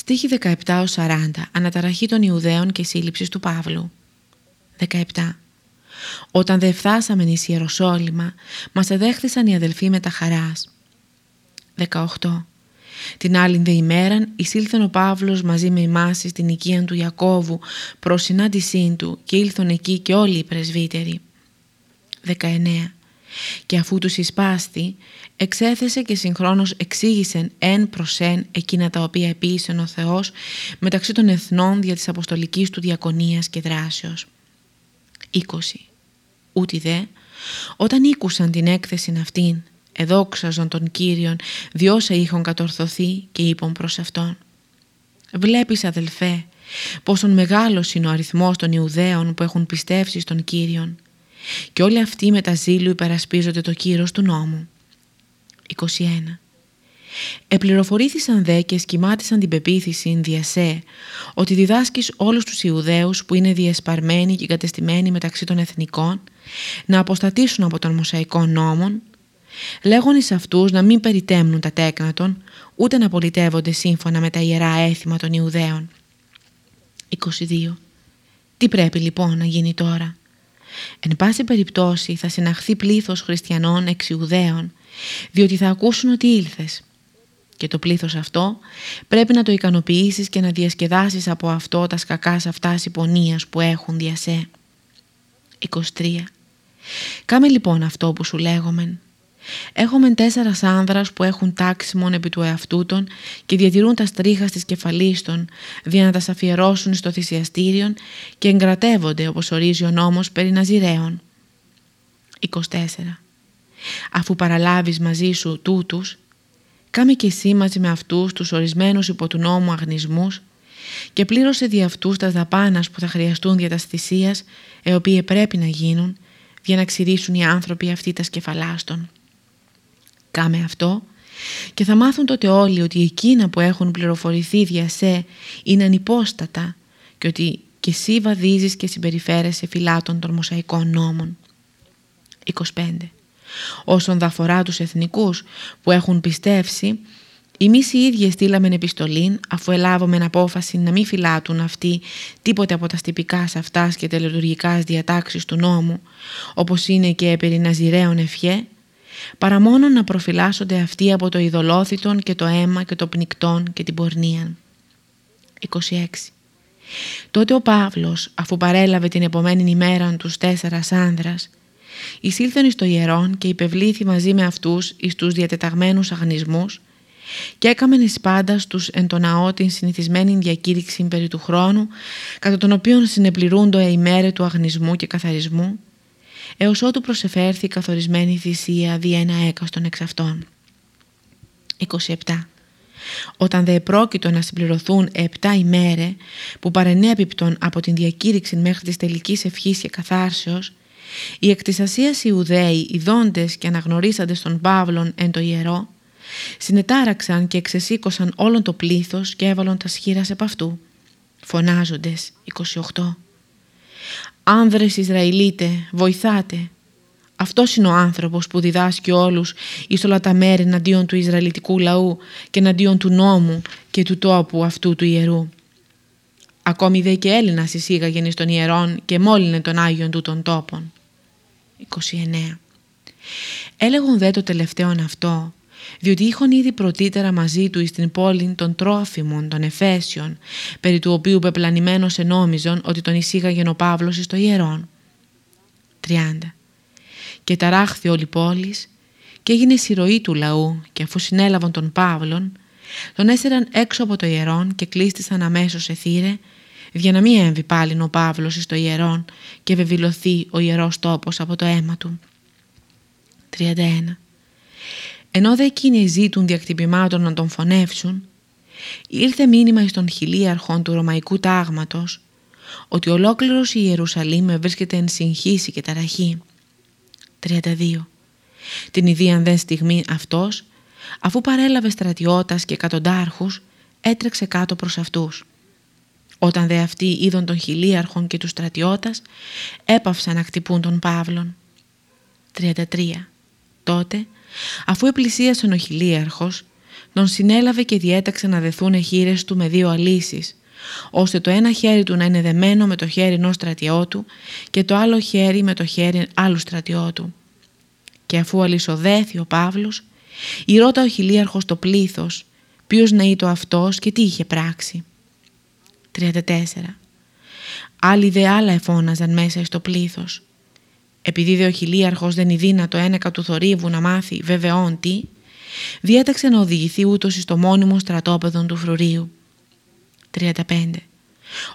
Στίχη 17-40 Αναταραχή των Ιουδαίων και σύλληψης του Παύλου. 17 Όταν δε φτάσαμε εις Ιεροσόλυμα μας εδέχθησαν οι αδελφοί με τα χαράς. 18 την άλλη δε ημέραν εισήλθεν ο Παύλος μαζί με εμάς στην οικία του Ιακώβου προς συνάντησή του και ήλθον εκεί και όλοι οι πρεσβύτεροι. 19. Και αφού τους εισπάστη, εξέθεσε και συγχρόνως εξήγησεν εν προς εν εκείνα τα οποία επίησεν ο Θεός μεταξύ των εθνών δια της αποστολικής του διακονίας και δράσεως. 20. Ούτι δε, όταν ήκουσαν την έκθεση αυτήν, εδόξαζον τον Κύριον διόσα είχον κατορθωθεί και είπον προς Αυτόν. Βλέπεις αδελφέ πόσον μεγάλος είναι ο αριθμός των Ιουδαίων που έχουν πιστεύσει στον Κύριον και όλοι αυτοί με τα ζήλου υπερασπίζονται το κύρος του νόμου. 21. Επληροφορήθησαν δε και σχημάτισαν την πεποίθηση διασέ ότι διδάσκεις όλους τους Ιουδαίους που είναι διεσπαρμένοι και κατεστημένοι μεταξύ των εθνικών να αποστατήσουν από τον Μωσαϊκό νόμον λέγον εις αυτούς να μην περιτέμνουν τα τέκνα των ούτε να πολιτεύονται σύμφωνα με τα ιερά έθιμα των Ιουδαίων. 22. Τι πρέπει λοιπόν να γίνει τώρα; Εν πάση περιπτώσει θα συναχθεί πλήθος χριστιανών εξ Ιουδαίων, διότι θα ακούσουν ότι ήλθες. Και το πλήθος αυτό πρέπει να το ικανοποιήσεις και να διασκεδάσεις από αυτό τα σκακάς αυτάς υπονίας που έχουν διασέ. 23. Κάμε λοιπόν αυτό που σου λέγομεν. Έχουμε τέσσερας άνδρας που έχουν τάξιμον επί του εαυτού των και διατηρούν τα στρίχα στις κεφαλής των, δια να τα αφιερώσουν στο θυσιαστήριο και εγκρατεύονται όπως ορίζει ο νόμος περί Ναζιραίων. 24. Αφού παραλάβεις μαζί σου τούτους, κάμε και εσύ μαζί με αυτούς τους ορισμένους υπό του νόμου αγνισμούς και πλήρωσε δι' αυτούς τα δαπάνας που θα χρειαστούν δια τας θυσίας, οι οποίοι πρέπει να γίνουν, για να ξηρίσουν οι άνθρωποι αυτοί τας σκεφαλάστων. Κάμε αυτό και θα μάθουν τότε όλοι ότι εκείνα που έχουν πληροφορηθεί δια σε είναι ανυπόστατα και ότι και εσύ βαδίζεις και συμπεριφέρεσαι φυλάτων των μοσαϊκών νόμων. 25. Όσον δαφορά τους εθνικούς που έχουν πιστεύσει, εμείς οι ίδιοι στείλαμε επιστολή αφού ελάβουμε απόφαση να μην φυλάτουν αυτοί τίποτε από τα στυπικά σε αυτάς και τελετουργικά διατάξεις του νόμου, όπως είναι και περί Ναζιραίων ευχέ, παρά μόνο να προφυλάσσονται αυτοί από το ειδωλόθητον και το αίμα και το πνικτόν και την πορνεία. 26. Τότε ο Παύλος, αφού παρέλαβε την επομένη ημέρα τους τέσσερας άνδρας, εισήλθαν εις το ιερόν και υπευλήθη μαζί με αυτούς εις τους διατεταγμένους αγνισμούς και έκαμεν εις πάντα στους εν το ναό την συνηθισμένη διακήρυξη περί του χρόνου κατά τον οποίον συνεπληρούν το ημέρε του αγνισμού και καθαρισμού έως ότου προσεφέρθη καθορισμένη θυσία δι' ένα έκαστον εξ αυτών. 27. Όταν δε επρόκειτο να συμπληρωθούν επτά ημέρε που παρενέπιπτον από την διακήρυξη μέχρι της τελικής ευχής και καθάρσεως, οι εκ της Ασίας Ιουδαίοι, οι δόντες και αναγνωρίσαντες των Παύλων εν το ιερό, συνετάραξαν και εξεσήκωσαν όλον το πλήθος και έβαλον τα σχήρας επ' αυτού, φωνάζοντες 28. «Άνδρες Ισραηλίτε, βοηθάτε». Αυτός είναι ο άνθρωπος που διδάσκει όλους εις όλα τα μέρη εναντίον του Ισραηλιτικού λαού και εναντίον του νόμου και του τόπου αυτού του ιερού. Ακόμη δε και Έλληνας εισήγαγεν εις των ιερών και μόλυνε τον Άγιον του των τόπων. 29. Έλεγον δε το τελευταίο αυτό διότι είχον ήδη πρωτήτερα μαζί του εις την πόλη των τρόφιμων των Εφέσιων, περί του οποίου πεπλανημένος ενόμιζον ότι τον εισήγαγεν ο Παύλος εις το ιερόν. 30. Και ταράχθη όλη πόλης και έγινε συρροή του λαού και αφού συνέλαβαν τον Παύλον, τον έσεραν έξω από το ιερόν και κλείστησαν αμέσως σε θύρε, για να μην έμβει πάλι ο Παύλος εις το ιερόν και βεβηλωθεί ο ιερός τόπος από το αίμα του. 31. Ενώ δε εκείνοι ζήτουν διακτυπημάτων να τον φωνεύσουν, ήρθε μήνυμα στον χιλίαρχον του Ρωμαϊκού τάγματος ότι ολόκληρος η Ιερουσαλήμ βρίσκεται εν συγχύση και ταραχή. 32. Την ιδίαν δε στιγμή αυτός, αφού παρέλαβε στρατιώτας και εκατοντάρχους, έτρεξε κάτω προς αυτούς. Όταν δε αυτοί είδον τον χιλίαρχον και τους στρατιώτας, έπαυσαν να χτυπούν τον Παύλον. 33. Τότε Αφού επλησίασε ο χιλίαρχος, τον συνέλαβε και διέταξε να δεθούν χείρες του με δύο αλύσεις, ώστε το ένα χέρι του να είναι δεμένο με το χέρι ενός στρατιώτου και το άλλο χέρι με το χέρι άλλου στρατιώτου. Και αφού αλυσοδέθη ο Παύλος, ρώτα ο χιλίαρχος το πλήθος, ποιος να είτο αυτός και τι είχε πράξει. 34. Άλλοι δε άλλα εφώναζαν μέσα στο πλήθος. Επειδή δε ο χιλίαρχος δεν είναι δύνατο ένεκα του θορύβου να μάθει βεβαιόν τι, διέταξε να οδηγηθεί ούτως στο μόνιμο στρατόπεδο του φρουρίου. 35.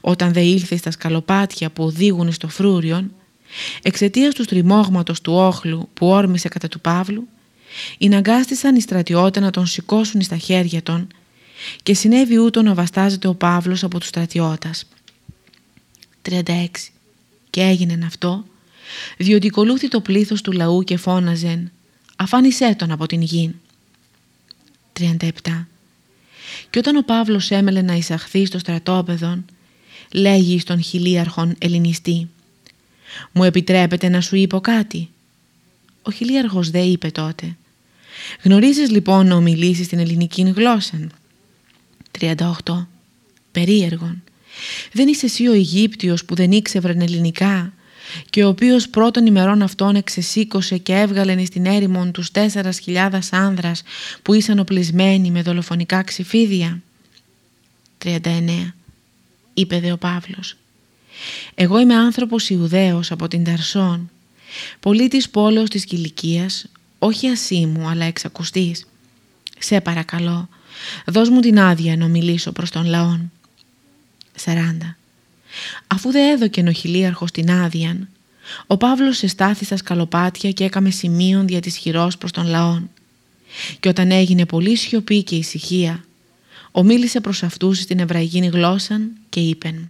Όταν δε ήλθε στα σκαλοπάτια που οδήγουν στο φρούριον, εξαιτίας του στριμώγματος του όχλου που όρμησε κατά του Παύλου, ειναγκάστησαν οι στρατιώτε να τον σηκώσουν στα χέρια των και συνέβη ούτω να βαστάζεται ο Παύλος από τους στρατιώτας. 36. Και έγινε αυτό, διότι κολούθη το πλήθος του λαού και φώναζεν «Αφάνισέ τον από την γη». 37. Και όταν ο Παύλος έμελε να εισαχθεί στο στρατόπεδο, λέγει στον χιλίαρχον ελληνιστή «Μου επιτρέπετε να σου είπω κάτι» Ο χιλίαρχος δε είπε τότε «Γνωρίζεις λοιπόν να ομιλήσεις την ελληνική γλώσσα» 38. Περίεργον. Δεν είσαι εσύ ο Αιγύπτιος που δεν ήξευρεν ελληνικά και ο οποίος πρώτων ημερών αυτών εξεσήκωσε και έβγαλεν στην έρημον τους τέσσερας χιλιάδας άνδρας που ήσαν οπλισμένοι με δολοφονικά ξυφίδια. 39. Είπε δε ο Παύλος. Εγώ είμαι άνθρωπος Ιουδαίος από την Ταρσόν, πολίτης πόλεως της Κιλικίας, όχι ασήμου αλλά εξακουστής. Σε παρακαλώ, δώσ' μου την άδεια να μιλήσω προς τον λαόν. 40. Αφού δε έδωκε ο χιλίαρχος την άδεια, ο Παύλος εστάθη στα σκαλοπάτια και έκαμε σημείων δια της χειρός προς τον λαόν. Και όταν έγινε πολύ σιωπή και ησυχία, ομίλησε προς αυτούς στην εβραϊκή γλώσσα και είπεν